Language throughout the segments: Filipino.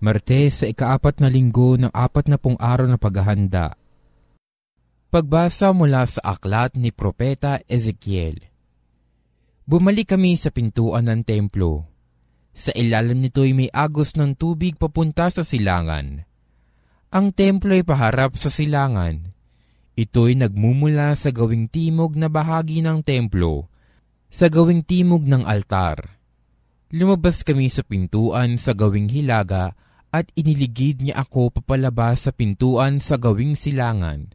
Martes sa ikaapat na linggo ng apat na pong araw na paghahanda. Pagbasa mula sa aklat ni Propeta Ezekiel. Bumalik kami sa pintuan ng templo. Sa ilalim nito'y may agos ng tubig papunta sa silangan. Ang templo ay paharap sa silangan. Ito'y nagmumula sa gawing timog na bahagi ng templo, sa gawing timog ng altar. Lumabas kami sa pintuan sa gawing hilaga at iniligid niya ako papalabas sa pintuan sa gawing silangan.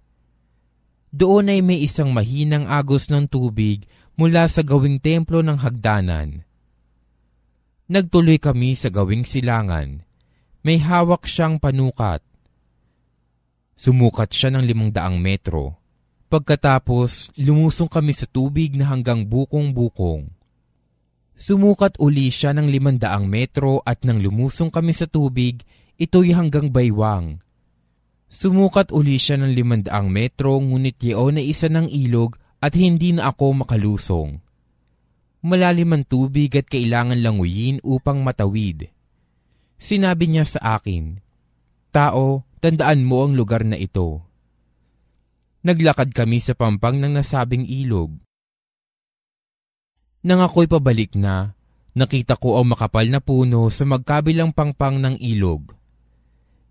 Doon ay may isang mahinang agos ng tubig mula sa gawing templo ng hagdanan. Nagtuloy kami sa gawing silangan. May hawak siyang panukat. Sumukat siya ng limang daang metro. Pagkatapos, lumusong kami sa tubig na hanggang bukong-bukong. Sumukat uli siya ng limandaang metro at nang lumusong kami sa tubig, ito'y hanggang baywang. Sumukat uli siya ng limandaang metro ngunit yeo na isa ng ilog at hindi na ako makalusong. Malalim ang tubig at kailangan languyin upang matawid. Sinabi niya sa akin, Tao, tandaan mo ang lugar na ito. Naglakad kami sa pampang ng nasabing ilog. Nang ako'y pabalik na, nakita ko ang makapal na puno sa magkabilang pangpang ng ilog.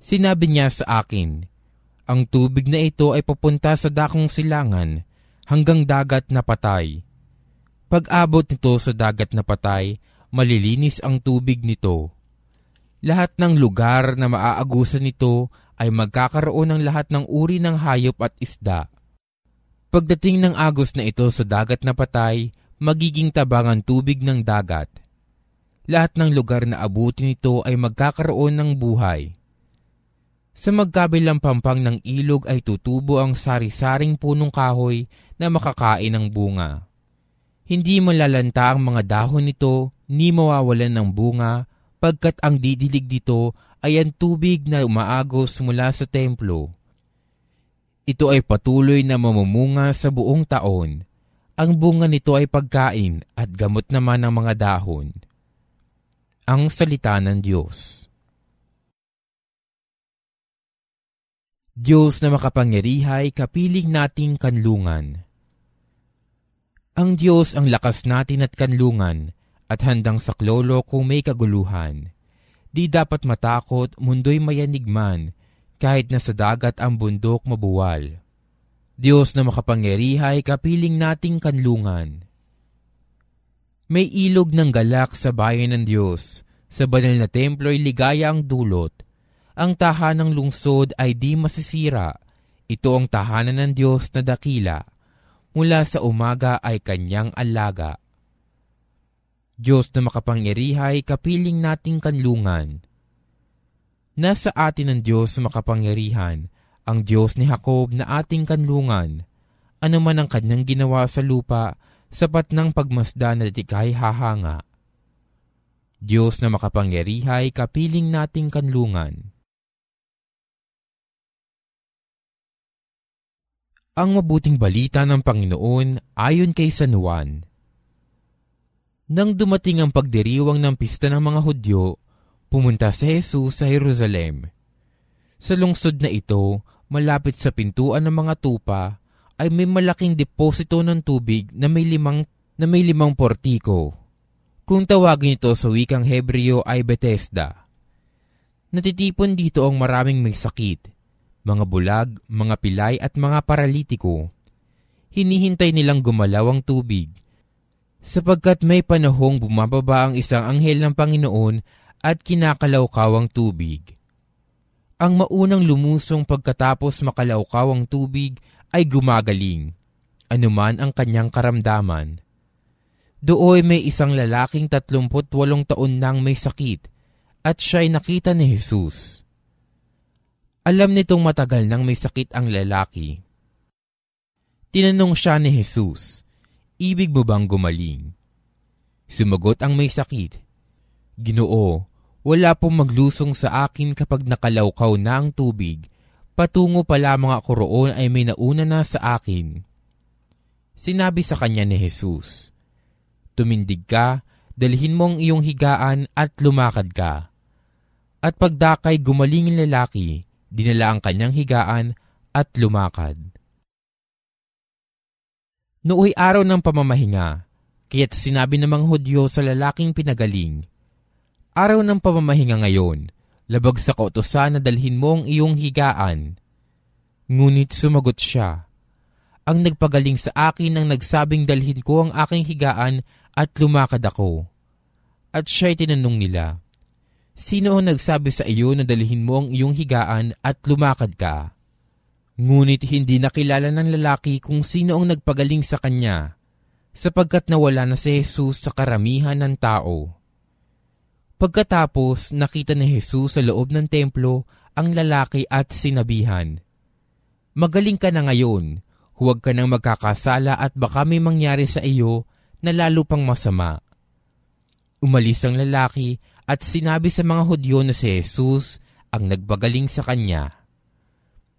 Sinabi niya sa akin, ang tubig na ito ay papunta sa dakong silangan hanggang dagat na patay. Pag-abot nito sa dagat na patay, malilinis ang tubig nito. Lahat ng lugar na maaagusan nito ay magkakaroon ng lahat ng uri ng hayop at isda. Pagdating ng agos na ito sa dagat na patay, magiging tabangan tubig ng dagat. Lahat ng lugar na abutin nito ay magkakaroon ng buhay. Sa magkabilang pampang ng ilog ay tutubo ang sari-saring punong kahoy na makakain ng bunga. Hindi malalanta ang mga dahon nito ni mawawalan ng bunga pagkat ang didilig dito ay ang tubig na umaagos mula sa templo. Ito ay patuloy na mamumunga sa buong taon ang bunga nito ay pagkain at gamot naman ng mga dahon. Ang Salita ng Diyos Diyos na makapangyarihay, kapiling nating kanlungan. Ang Diyos ang lakas natin at kanlungan at handang saklolo kung may kaguluhan. Di dapat matakot, mundo'y mayanigman, kahit na sa dagat ang bundok mabuwal Diyos na makapangyarihay, kapiling nating kanlungan. May ilog ng galak sa bayan ng Diyos. Sa banal na templo ay ligaya ang dulot. Ang tahanang lungsod ay di masisira. Ito ang tahanan ng Diyos na dakila. Mula sa umaga ay kanyang alaga. Diyos na makapangyarihay, kapiling nating kanlungan. Nasa atin ang Diyos makapangyarihan ang Diyos ni Jacob na ating kanlungan. Ano man ang kanyang ginawa sa lupa, sapat ng pagmasda na tikay hahanga. Diyos na makapangyarihay, kapiling nating kanlungan. Ang mabuting balita ng Panginoon ayon kay San Juan. Nang dumating ang pagdiriwang ng pista ng mga Hudyo, pumunta si Jesus sa Jerusalem. Sa lungsod na ito, malapit sa pintuan ng mga tupa, ay may malaking deposito ng tubig na may limang, na may limang portiko. Kung tawagin ito sa wikang Hebreo ay Bethesda. Natitipon dito ang maraming may sakit, mga bulag, mga pilay at mga paralitiko. Hinihintay nilang gumalaw ang tubig, sapagkat may panahong bumababa ang isang anghel ng Panginoon at kinakalawkaw ang tubig ang maunang lumusong pagkatapos makalawkaw ang tubig ay gumagaling, anuman ang kanyang karamdaman. Dooy may isang lalaking tatlumput walong taon nang may sakit at siya'y nakita ni Jesus. Alam nitong matagal nang may sakit ang lalaki. Tinanong siya ni Jesus, Ibig mo bang gumaling? Sumagot ang may sakit, Ginoo, wala pong maglusong sa akin kapag nakalawkaw na ang tubig. Patungo pa lamang ako roon ay may nauna na sa akin. Sinabi sa kanya ni Jesus, Tumindig ka, dalhin mo ang iyong higaan at lumakad ka. At pagdakay gumaling ang lalaki, dinala ang kanyang higaan at lumakad. Nooy araw ng pamamahinga, kaya't sinabi ng mga Hudyo sa lalaking pinagaling, Araw ng pamamahinga ngayon, labag sa kautosan na dalhin mo ang iyong higaan. Ngunit sumagot siya, Ang nagpagaling sa akin ang nagsabing dalhin ko ang aking higaan at lumakad ako. At siya'y tinanong nila, Sino ang nagsabi sa iyo na dalhin mo ang iyong higaan at lumakad ka? Ngunit hindi nakilala ng lalaki kung sino ang nagpagaling sa kanya, sapagkat nawala na si Jesus sa karamihan ng tao. Pagkatapos nakita ni Jesus sa loob ng templo ang lalaki at sinabihan, Magaling ka na ngayon, huwag ka nang magkakasala at baka may mangyari sa iyo na lalo pang masama. Umalis ang lalaki at sinabi sa mga Hudyo na si Jesus ang nagbagaling sa kanya.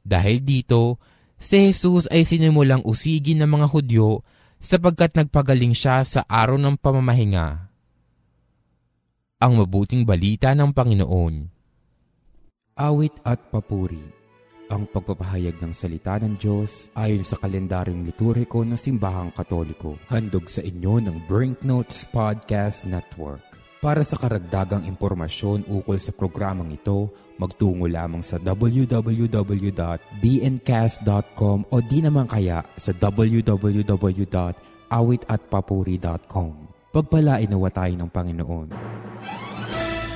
Dahil dito, si Jesus ay sinimulang usigin ng mga Hudyo sapagkat nagpagaling siya sa araw ng pamamahinga. Ang mabuting balita ng Panginoon Awit at papuri ang pagpapahayag ng salita ng Diyos ayon sa kalendaryong liturhiko ng Simbahang Katoliko. Handog sa inyo ng Brinknotes Podcast Network. Para sa karagdagang impormasyon ukol sa programang ito, magtungo lamang sa www.bncast.com o di naman kaya sa www.awitatpapuri.com. Pagpalain nawa tayo ng Panginoon.